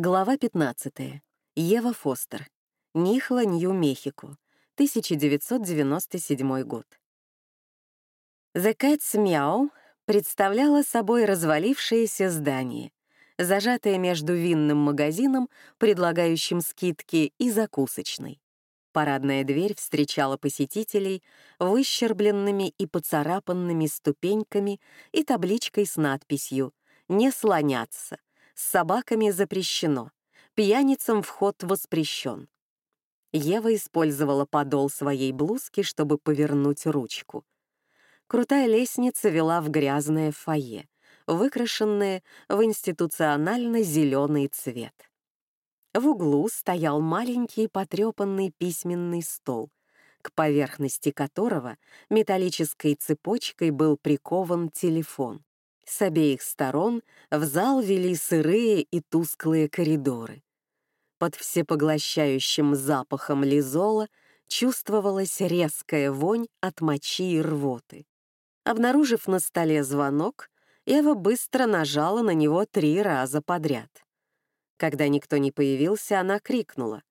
Глава 15. Ева Фостер. Нихла, Нью-Мехико. 1997 год. The Cat's Meow представляла собой развалившееся здание, зажатое между винным магазином, предлагающим скидки, и закусочной. Парадная дверь встречала посетителей выщербленными и поцарапанными ступеньками и табличкой с надписью «Не слоняться», с собаками запрещено, пьяницам вход воспрещен. Ева использовала подол своей блузки, чтобы повернуть ручку. Крутая лестница вела в грязное фойе, выкрашенное в институционально-зеленый цвет. В углу стоял маленький потрепанный письменный стол, к поверхности которого металлической цепочкой был прикован телефон. С обеих сторон в зал вели сырые и тусклые коридоры. Под всепоглощающим запахом лизола чувствовалась резкая вонь от мочи и рвоты. Обнаружив на столе звонок, Эва быстро нажала на него три раза подряд. Когда никто не появился, она крикнула.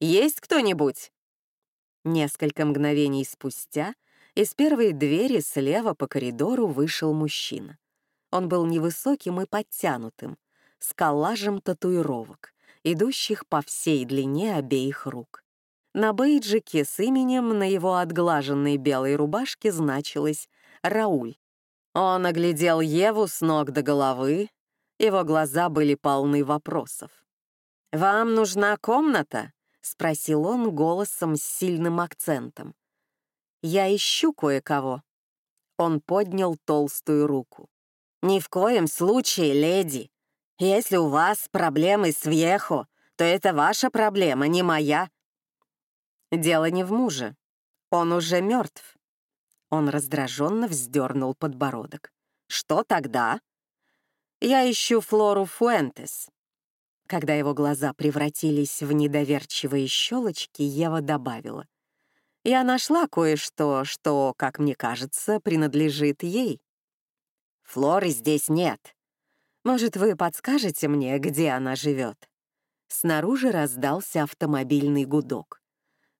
«Есть кто-нибудь?» Несколько мгновений спустя из первой двери слева по коридору вышел мужчина. Он был невысоким и подтянутым, с коллажем татуировок, идущих по всей длине обеих рук. На бейджике с именем на его отглаженной белой рубашке значилось «Рауль». Он оглядел Еву с ног до головы, его глаза были полны вопросов. «Вам нужна комната?» — спросил он голосом с сильным акцентом. «Я ищу кое-кого». Он поднял толстую руку. «Ни в коем случае, леди. Если у вас проблемы с Вьехо, то это ваша проблема, не моя». «Дело не в муже. Он уже мертв. Он раздраженно вздернул подбородок. «Что тогда?» «Я ищу Флору Фуэнтес». Когда его глаза превратились в недоверчивые щелочки, Ева добавила. «Я нашла кое-что, что, как мне кажется, принадлежит ей». Флоры здесь нет. Может, вы подскажете мне, где она живет? Снаружи раздался автомобильный гудок.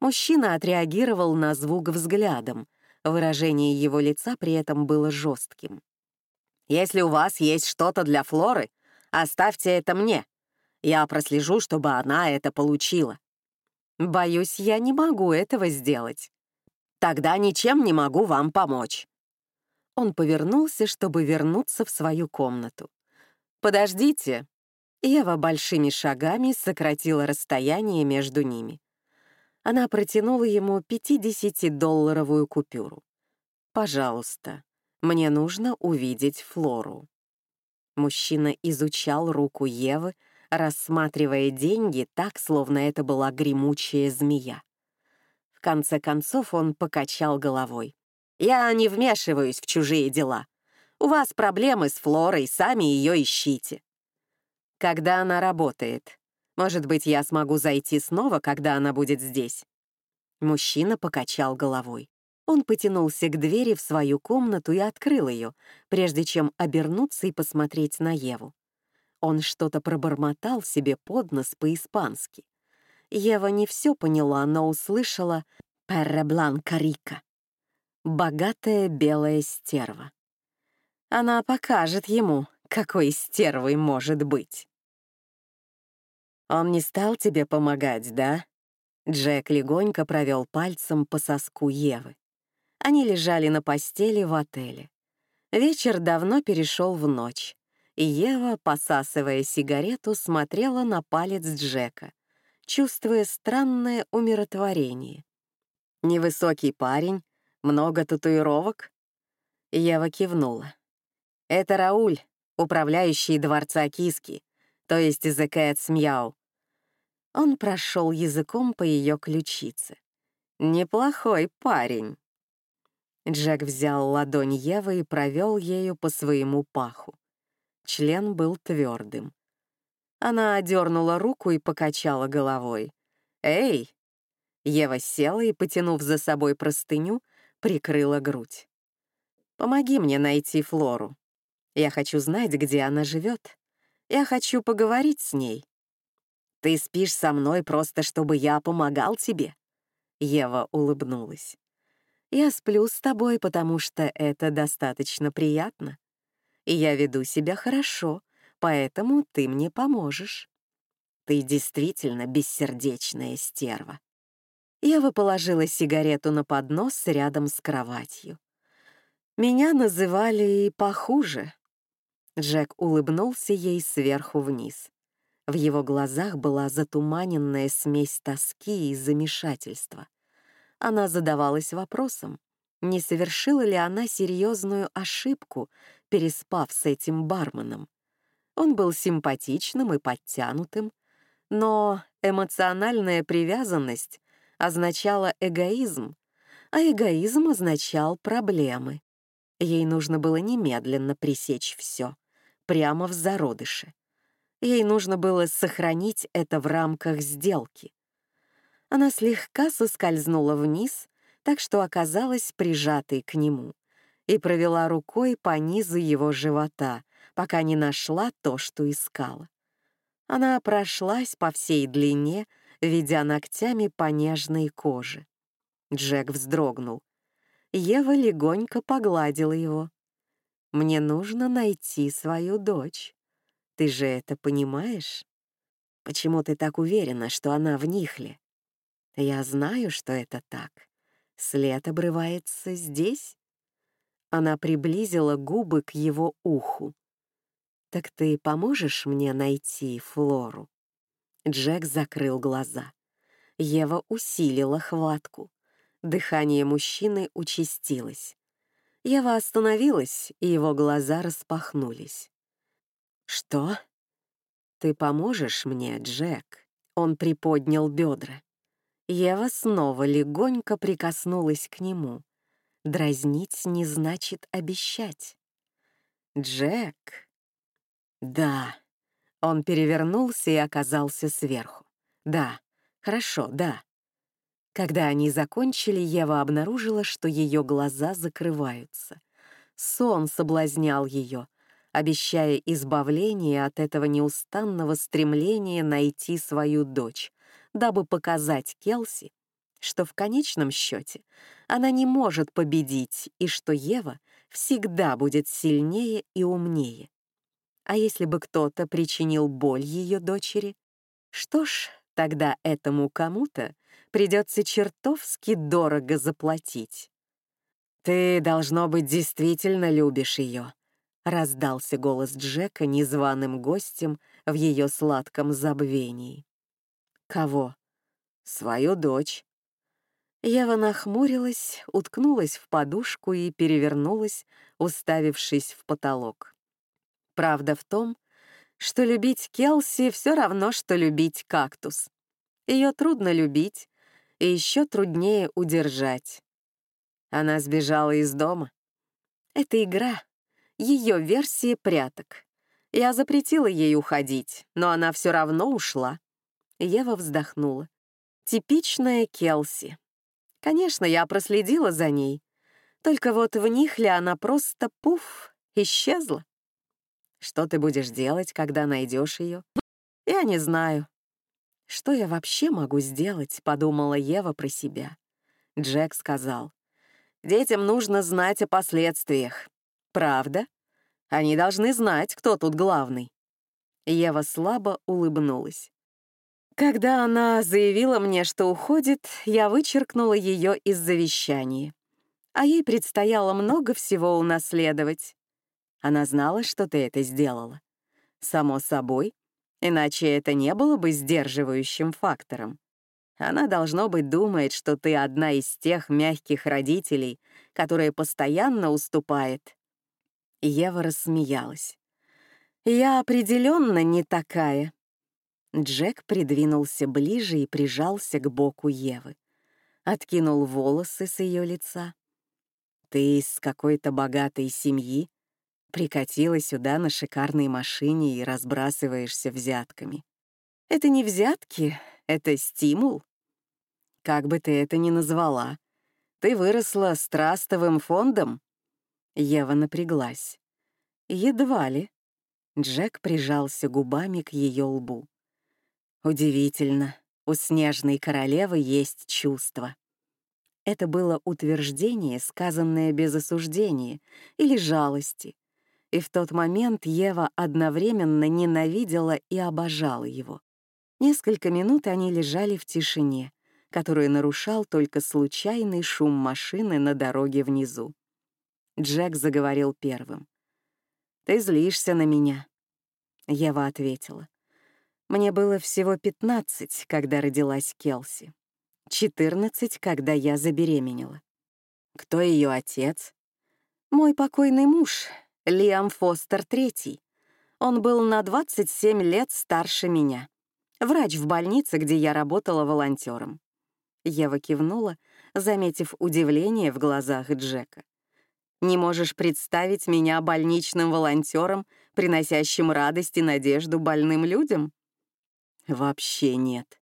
Мужчина отреагировал на звук взглядом. Выражение его лица при этом было жестким. «Если у вас есть что-то для Флоры, оставьте это мне. Я прослежу, чтобы она это получила». «Боюсь, я не могу этого сделать». «Тогда ничем не могу вам помочь. Он повернулся, чтобы вернуться в свою комнату. «Подождите!» Ева большими шагами сократила расстояние между ними. Она протянула ему 50-долларовую купюру. «Пожалуйста, мне нужно увидеть Флору». Мужчина изучал руку Евы, рассматривая деньги так, словно это была гремучая змея. В конце концов он покачал головой. Я не вмешиваюсь в чужие дела. У вас проблемы с Флорой, сами ее ищите. Когда она работает? Может быть, я смогу зайти снова, когда она будет здесь?» Мужчина покачал головой. Он потянулся к двери в свою комнату и открыл ее, прежде чем обернуться и посмотреть на Еву. Он что-то пробормотал себе под нос по-испански. Ева не все поняла, но услышала «Перре бланка рика» богатая белая стерва. Она покажет ему, какой стервой может быть. «Он не стал тебе помогать, да?» Джек легонько провел пальцем по соску Евы. Они лежали на постели в отеле. Вечер давно перешел в ночь, и Ева, посасывая сигарету, смотрела на палец Джека, чувствуя странное умиротворение. Невысокий парень много татуировок?» Ева кивнула. «Это Рауль, управляющий дворца Киски, то есть Cats Meow». Он прошел языком по ее ключице. «Неплохой парень». Джек взял ладонь Евы и провел ею по своему паху. Член был твердым. Она одернула руку и покачала головой. «Эй!» Ева села и, потянув за собой простыню, прикрыла грудь. «Помоги мне найти Флору. Я хочу знать, где она живет. Я хочу поговорить с ней». Ты спишь со мной просто, чтобы я помогал тебе?» Ева улыбнулась. «Я сплю с тобой, потому что это достаточно приятно. И я веду себя хорошо, поэтому ты мне поможешь. Ты действительно бессердечная стерва». Ева положила сигарету на поднос рядом с кроватью. «Меня называли и похуже». Джек улыбнулся ей сверху вниз. В его глазах была затуманенная смесь тоски и замешательства. Она задавалась вопросом, не совершила ли она серьезную ошибку, переспав с этим барменом. Он был симпатичным и подтянутым, но эмоциональная привязанность означала эгоизм, а эгоизм означал проблемы. Ей нужно было немедленно пресечь все, прямо в зародыше. Ей нужно было сохранить это в рамках сделки. Она слегка соскользнула вниз, так что оказалась прижатой к нему, и провела рукой по низу его живота, пока не нашла то, что искала. Она прошлась по всей длине, ведя ногтями по нежной коже. Джек вздрогнул. Ева легонько погладила его. «Мне нужно найти свою дочь». Ты же это понимаешь? Почему ты так уверена, что она в Нихле? Я знаю, что это так. След обрывается здесь. Она приблизила губы к его уху. «Так ты поможешь мне найти Флору?» Джек закрыл глаза. Ева усилила хватку. Дыхание мужчины участилось. Ева остановилась, и его глаза распахнулись. «Что?» «Ты поможешь мне, Джек?» Он приподнял бедра. Ева снова легонько прикоснулась к нему. Дразнить не значит обещать. «Джек?» «Да». Он перевернулся и оказался сверху. «Да, хорошо, да». Когда они закончили, Ева обнаружила, что ее глаза закрываются. Сон соблазнял ее, обещая избавление от этого неустанного стремления найти свою дочь, дабы показать Келси, что в конечном счете она не может победить и что Ева всегда будет сильнее и умнее. А если бы кто-то причинил боль ее дочери? Что ж, тогда этому кому-то придется чертовски дорого заплатить. «Ты, должно быть, действительно любишь ее», — раздался голос Джека незваным гостем в ее сладком забвении. «Кого?» «Свою дочь». Ева нахмурилась, уткнулась в подушку и перевернулась, уставившись в потолок. Правда в том, что любить Келси все равно, что любить кактус. Ее трудно любить, и еще труднее удержать. Она сбежала из дома. Это игра, ее версии пряток. Я запретила ей уходить, но она все равно ушла. Ева вздохнула. Типичная Келси. Конечно, я проследила за ней. Только вот в них ли она просто пуф, исчезла. Что ты будешь делать, когда найдешь ее? Я не знаю. Что я вообще могу сделать, подумала Ева про себя. Джек сказал. Детям нужно знать о последствиях. Правда? Они должны знать, кто тут главный. Ева слабо улыбнулась. Когда она заявила мне, что уходит, я вычеркнула ее из завещания. А ей предстояло много всего унаследовать. Она знала, что ты это сделала. Само собой, иначе это не было бы сдерживающим фактором. Она, должно быть, думает, что ты одна из тех мягких родителей, которые постоянно уступает, Ева рассмеялась. «Я определенно не такая». Джек придвинулся ближе и прижался к боку Евы. Откинул волосы с ее лица. «Ты из какой-то богатой семьи? Прикатила сюда на шикарной машине и разбрасываешься взятками. Это не взятки, это стимул. Как бы ты это ни назвала, ты выросла с трастовым фондом, Ева напряглась. Едва ли. Джек прижался губами к ее лбу. Удивительно, у снежной королевы есть чувства. Это было утверждение, сказанное без осуждения или жалости. И в тот момент Ева одновременно ненавидела и обожала его. Несколько минут они лежали в тишине, которую нарушал только случайный шум машины на дороге внизу. Джек заговорил первым. «Ты злишься на меня», — Ева ответила. «Мне было всего пятнадцать, когда родилась Келси. 14, когда я забеременела. Кто ее отец? Мой покойный муж, Лиам Фостер III. Он был на 27 лет старше меня. Врач в больнице, где я работала волонтером. Ева кивнула, заметив удивление в глазах Джека. «Не можешь представить меня больничным волонтером, приносящим радость и надежду больным людям?» «Вообще нет»,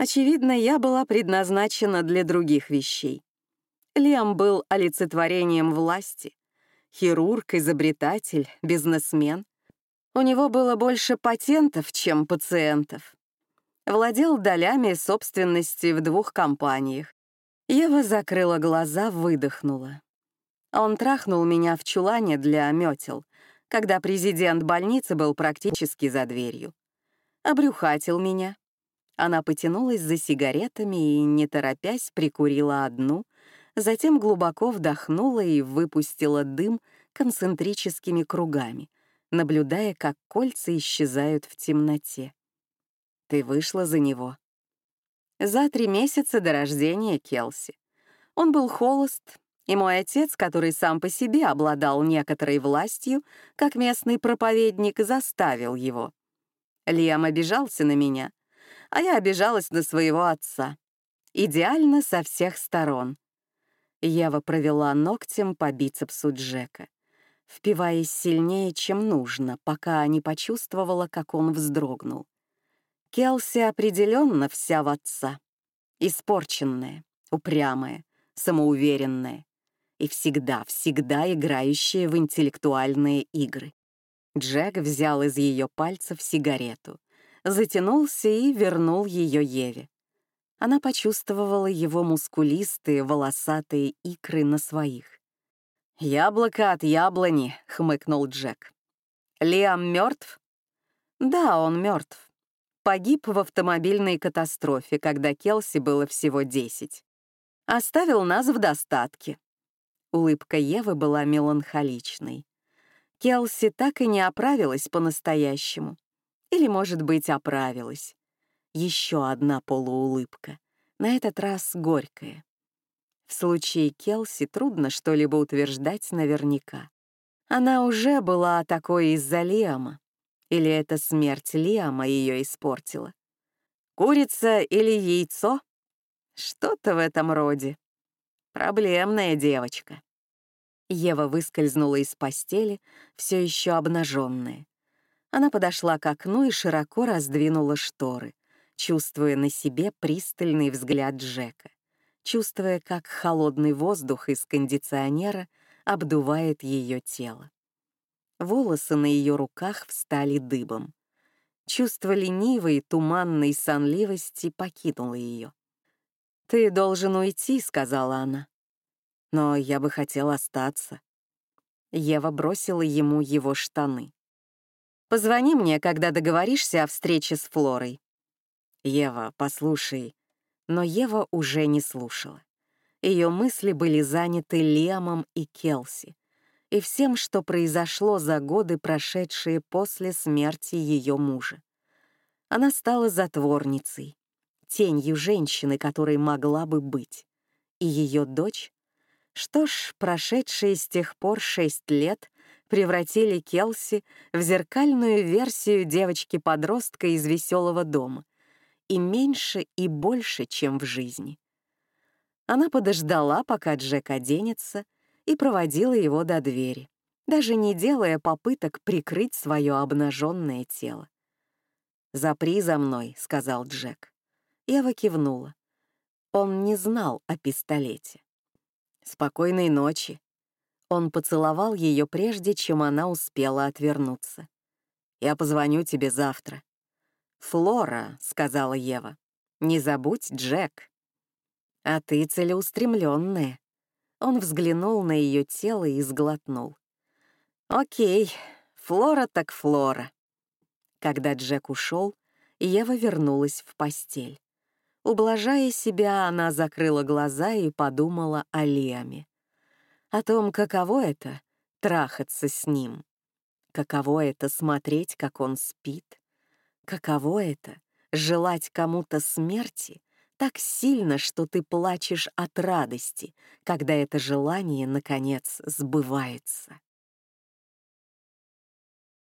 Очевидно, я была предназначена для других вещей. Лиам был олицетворением власти. Хирург, изобретатель, бизнесмен. У него было больше патентов, чем пациентов. Владел долями собственности в двух компаниях. Ева закрыла глаза, выдохнула. Он трахнул меня в чулане для метел, когда президент больницы был практически за дверью. Обрюхатил меня, она потянулась за сигаретами и, не торопясь, прикурила одну, затем глубоко вдохнула и выпустила дым концентрическими кругами, наблюдая, как кольца исчезают в темноте. «Ты вышла за него?» «За три месяца до рождения Келси. Он был холост, и мой отец, который сам по себе обладал некоторой властью, как местный проповедник, заставил его. Лиам обижался на меня, а я обижалась на своего отца. Идеально со всех сторон. Ева провела ногтем по бицепсу Джека, впиваясь сильнее, чем нужно, пока не почувствовала, как он вздрогнул. Келси определенно вся в отца. Испорченная, упрямая, самоуверенная и всегда, всегда играющая в интеллектуальные игры. Джек взял из ее пальцев сигарету, затянулся и вернул ее Еве. Она почувствовала его мускулистые, волосатые икры на своих. «Яблоко от яблони», — хмыкнул Джек. «Лиам мертв?» «Да, он мертв. Погиб в автомобильной катастрофе, когда Келси было всего десять. Оставил нас в достатке». Улыбка Евы была меланхоличной. Келси так и не оправилась по-настоящему. Или, может быть, оправилась. Еще одна полуулыбка, на этот раз горькая. В случае Келси трудно что-либо утверждать наверняка. Она уже была такой из-за Лиама. Или это смерть Лиама ее испортила? Курица или яйцо? Что-то в этом роде. Проблемная девочка. Ева выскользнула из постели, все еще обнаженная. Она подошла к окну и широко раздвинула шторы, чувствуя на себе пристальный взгляд Джека, чувствуя, как холодный воздух из кондиционера обдувает ее тело. Волосы на ее руках встали дыбом. Чувство ленивой, туманной сонливости покинуло ее. «Ты должен уйти», — сказала она. «Но я бы хотел остаться». Ева бросила ему его штаны. Позвони мне, когда договоришься о встрече с Флорой». «Ева, послушай». Но Ева уже не слушала. Ее мысли были заняты Лемом и Келси и всем, что произошло за годы, прошедшие после смерти ее мужа. Она стала затворницей, тенью женщины, которой могла бы быть. И ее дочь? Что ж, прошедшие с тех пор шесть лет превратили Келси в зеркальную версию девочки-подростка из веселого дома, и меньше, и больше, чем в жизни. Она подождала, пока Джек оденется, и проводила его до двери, даже не делая попыток прикрыть свое обнаженное тело. «Запри за мной», — сказал Джек. Ева кивнула. Он не знал о пистолете. «Спокойной ночи», он поцеловал ее прежде, чем она успела отвернуться. «Я позвоню тебе завтра». «Флора», — сказала Ева. «Не забудь, Джек». «А ты целеустремленная». Он взглянул на ее тело и сглотнул. «Окей, Флора так Флора». Когда Джек ушел, Ева вернулась в постель. Ублажая себя, она закрыла глаза и подумала о Лиаме. О том, каково это — трахаться с ним. Каково это — смотреть, как он спит. Каково это — желать кому-то смерти так сильно, что ты плачешь от радости, когда это желание, наконец, сбывается.